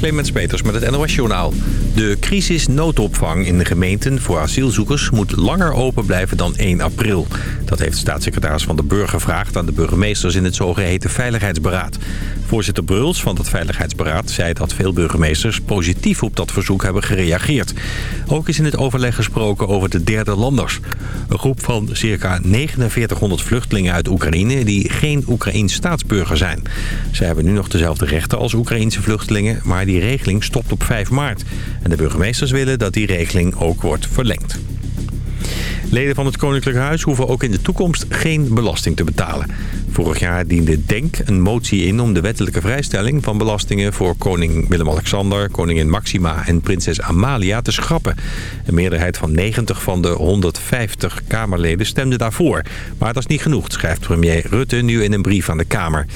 Clemens Peters met het NOS Journaal. De crisisnoodopvang in de gemeenten voor asielzoekers moet langer open blijven dan 1 april. Dat heeft staatssecretaris Van de Burger gevraagd aan de burgemeesters in het zogeheten Veiligheidsberaad. Voorzitter Bruls van het Veiligheidsberaad zei dat veel burgemeesters positief op dat verzoek hebben gereageerd. Ook is in het overleg gesproken over de derde landers. Een groep van circa 4900 vluchtelingen uit Oekraïne die geen Oekraïns staatsburger zijn. Ze hebben nu nog dezelfde rechten als Oekraïnse vluchtelingen, maar die regeling stopt op 5 maart. En de burgemeesters willen dat die regeling ook wordt verlengd. Leden van het Koninklijk Huis hoeven ook in de toekomst geen belasting te betalen. Vorig jaar diende DENK een motie in om de wettelijke vrijstelling van belastingen voor koning Willem-Alexander, koningin Maxima en prinses Amalia te schrappen. Een meerderheid van 90 van de 150 Kamerleden stemde daarvoor. Maar dat is niet genoeg, schrijft premier Rutte nu in een brief aan de Kamer.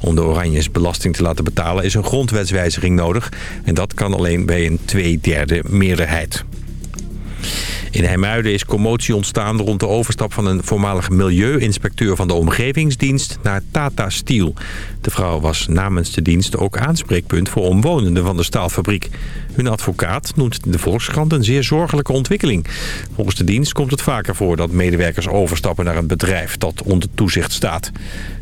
Om de Oranjes belasting te laten betalen is een grondwetswijziging nodig. En dat kan alleen bij een tweederde meerderheid. In Hemuiden is commotie ontstaan rond de overstap van een voormalig milieuinspecteur van de omgevingsdienst naar Tata Steel. De vrouw was namens de dienst ook aanspreekpunt voor omwonenden van de staalfabriek. Hun advocaat noemt de Volkskrant een zeer zorgelijke ontwikkeling. Volgens de dienst komt het vaker voor dat medewerkers overstappen naar een bedrijf dat onder toezicht staat.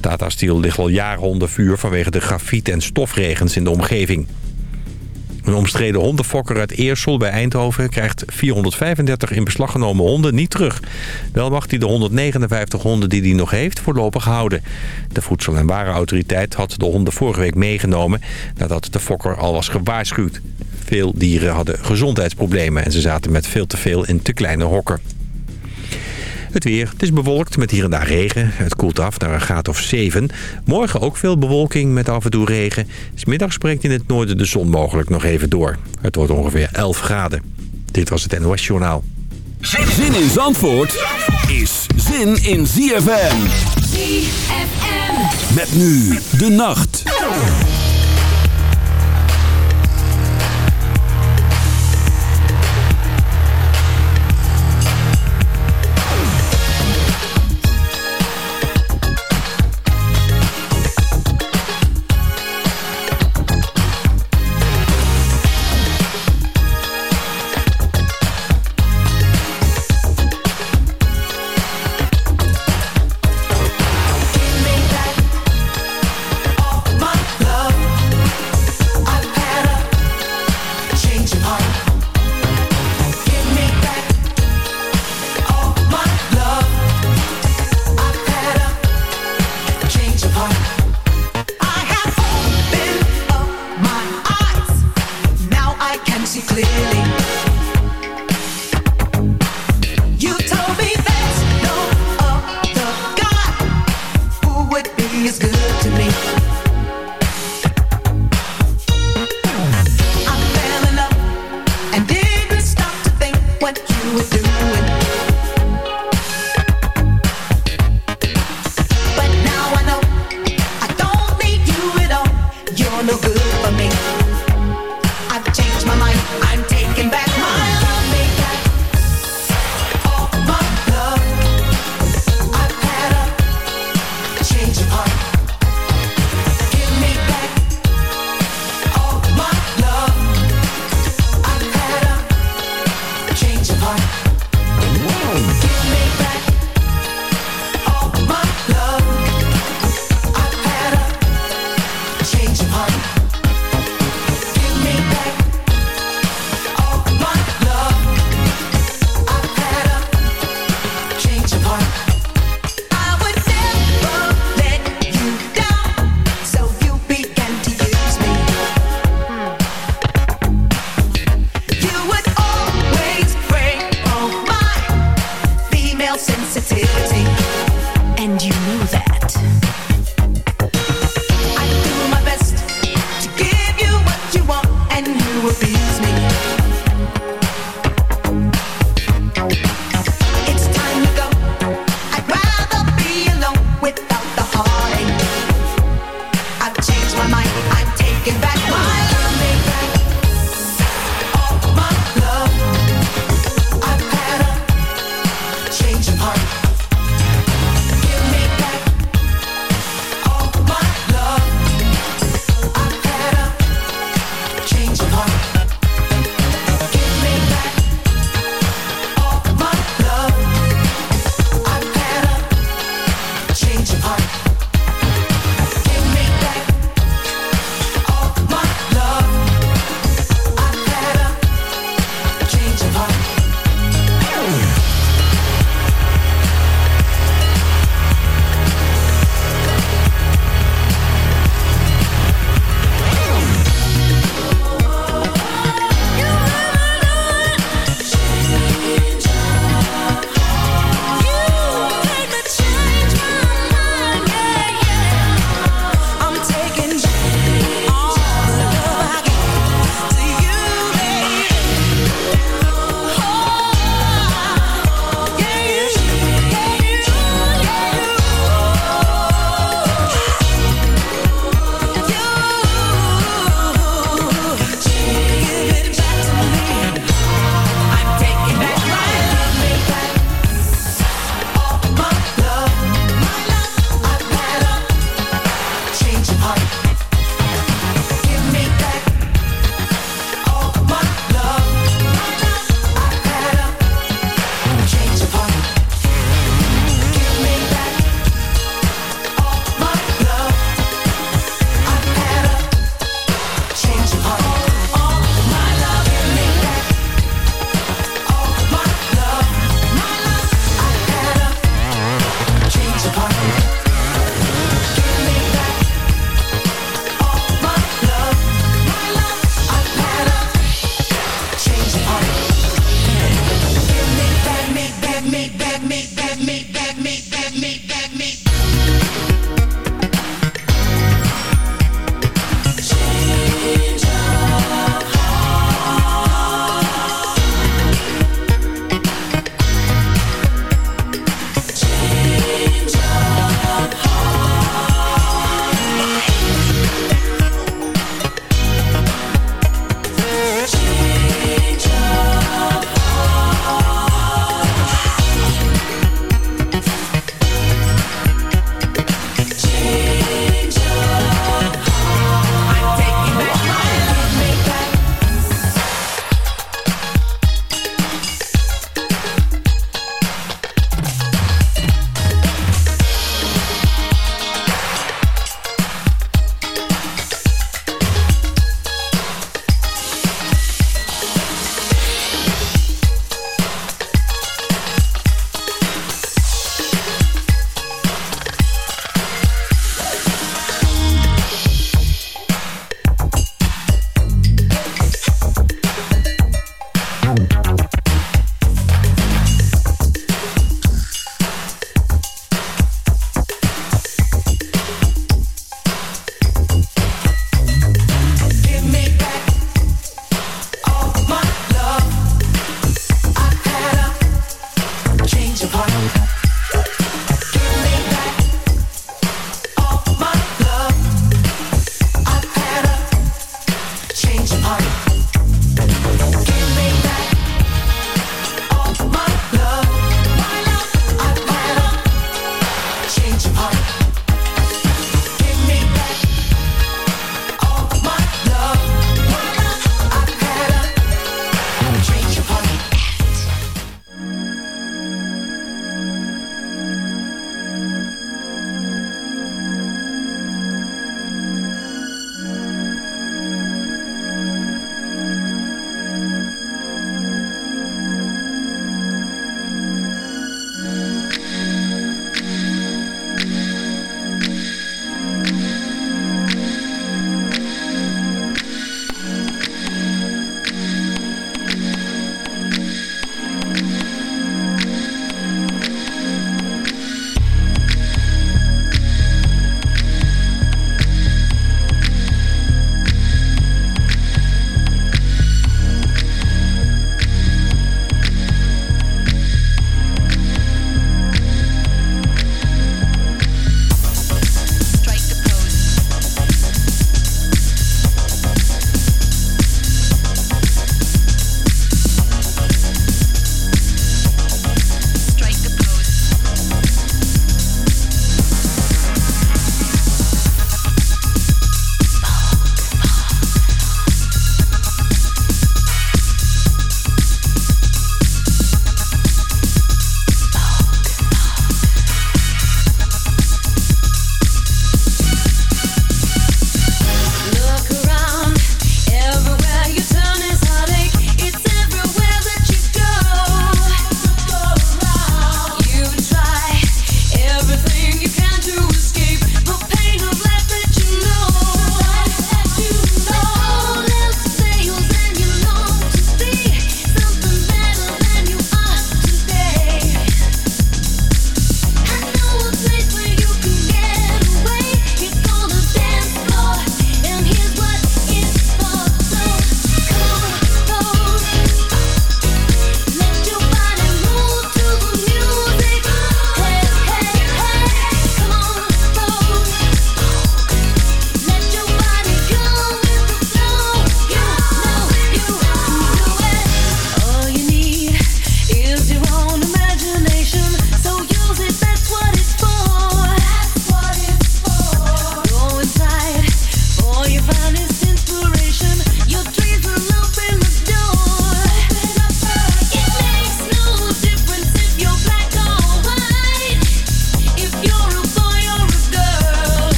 Tata Steel ligt al jaren onder vuur vanwege de grafiet- en stofregens in de omgeving. Een omstreden hondenfokker uit Eersel bij Eindhoven krijgt 435 in beslag genomen honden niet terug. Wel mag hij de 159 honden die hij nog heeft voorlopig houden. De Voedsel- en Warenautoriteit had de honden vorige week meegenomen nadat de fokker al was gewaarschuwd. Veel dieren hadden gezondheidsproblemen en ze zaten met veel te veel in te kleine hokken. Het weer. Het is bewolkt met hier en daar regen. Het koelt af naar een graad of 7. Morgen ook veel bewolking met af en toe regen. Smiddags spreekt in het noorden de zon mogelijk nog even door. Het wordt ongeveer 11 graden. Dit was het NOS Journaal. Zin in Zandvoort is zin in ZFM. ZFM. Met nu de nacht.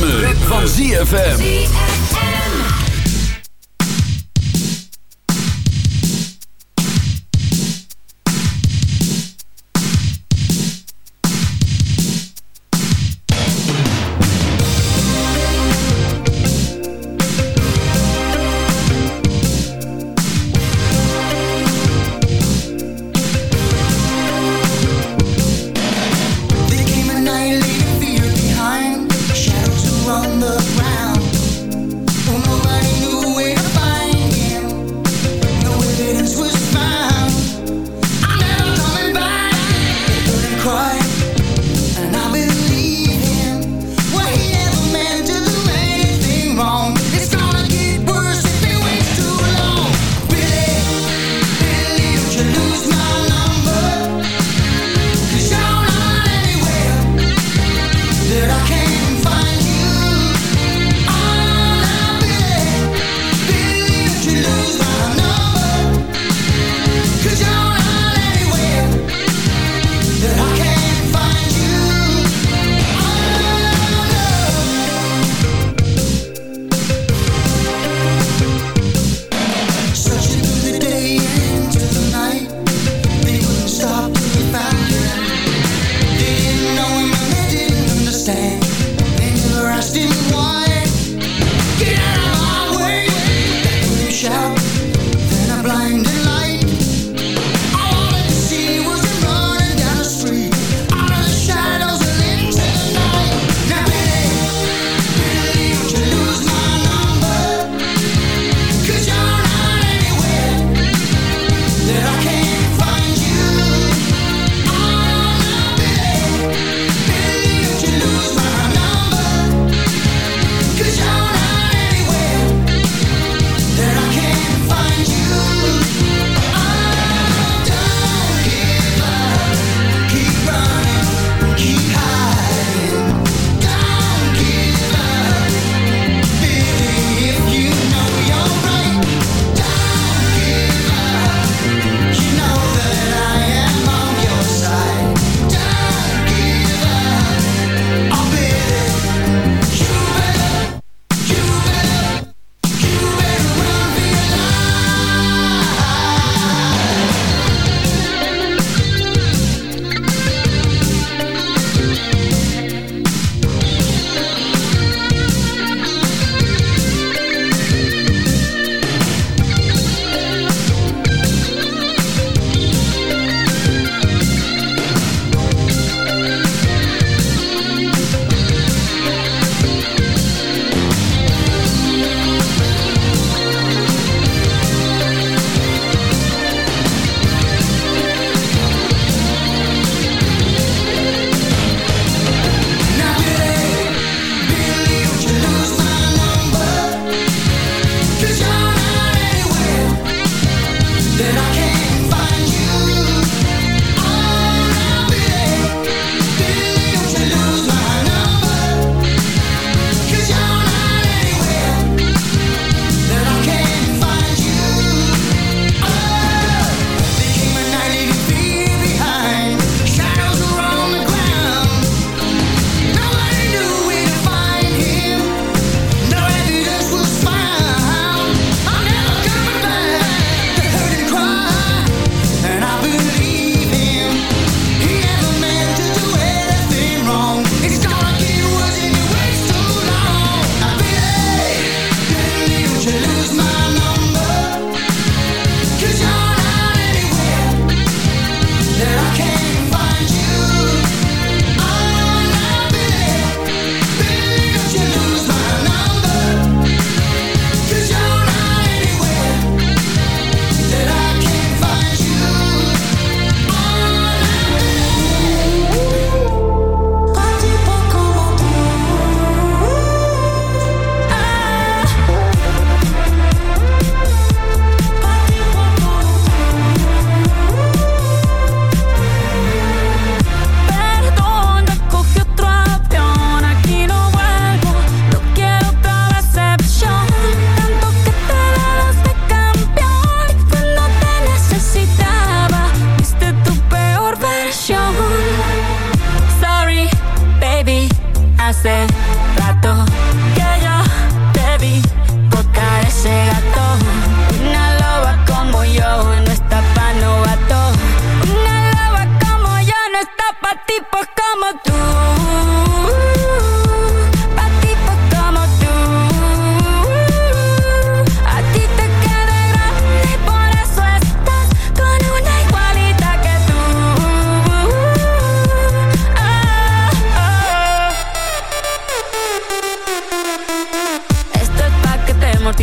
ritme, van ZFM.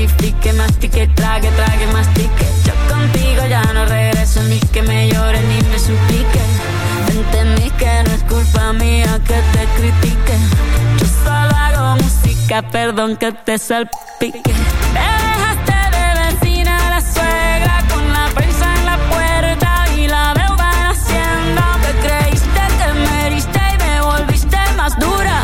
mastique, mastique, trague, trague, mastique. Yo contigo ya no regreso ni que me llore ni me suplique. Entendí que no es culpa mía que te critique. Yo solo hago música, perdón que te salpique. Te dejaste de vecina la suegra con la prensa en la puerta y la deuda en hacienda. Te creíste que me y me volviste más dura.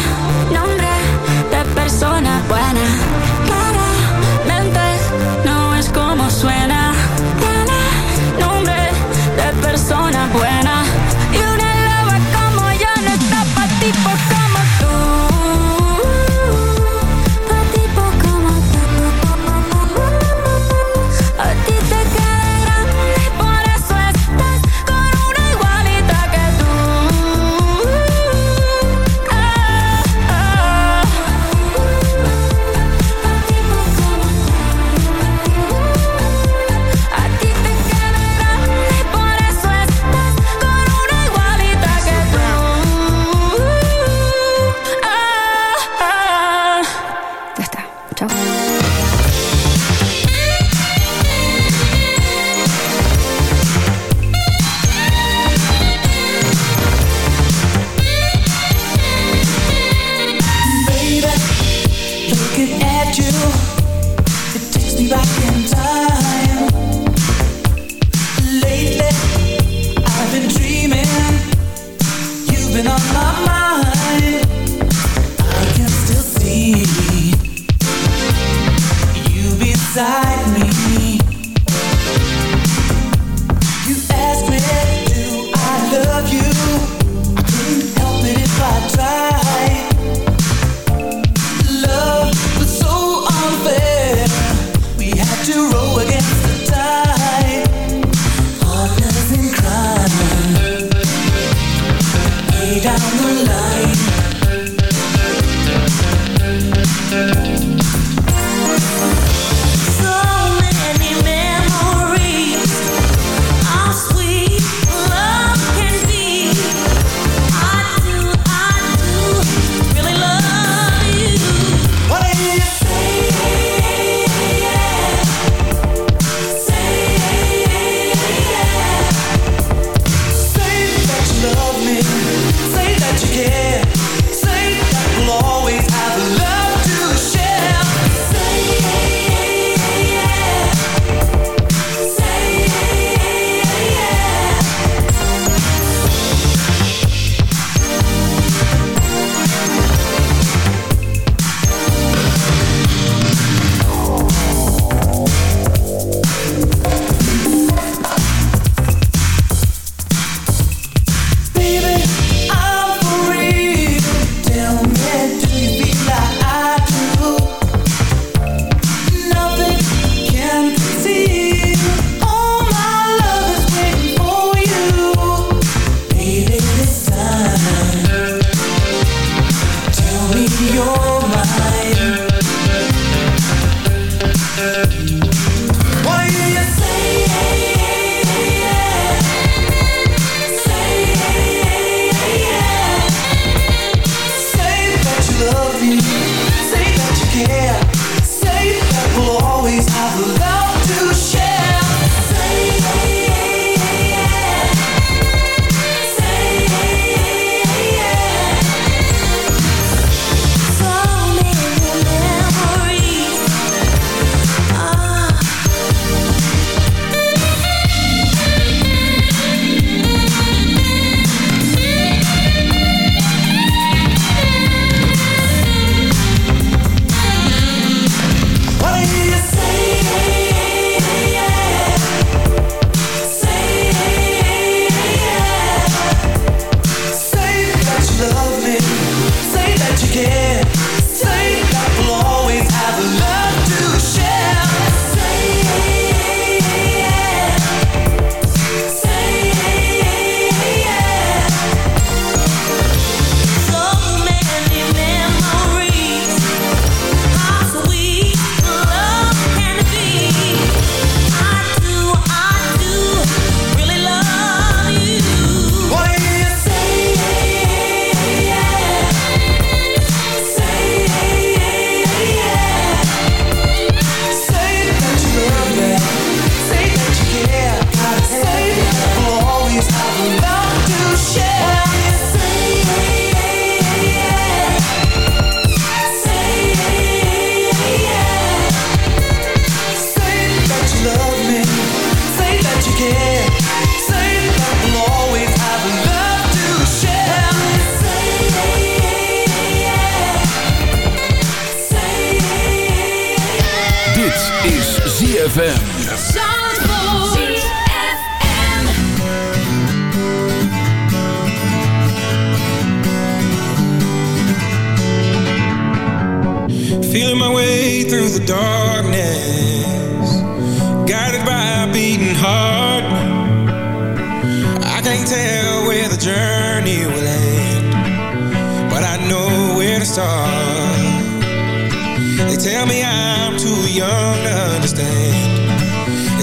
Buena. Claramente no es como suena. Tiene nombre de persona buena.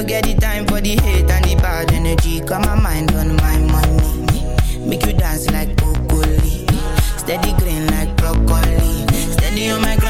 no get the time for the hate and the bad energy. Got my mind on my money. Make you dance like broccoli. Steady green like broccoli. Steady on my ground.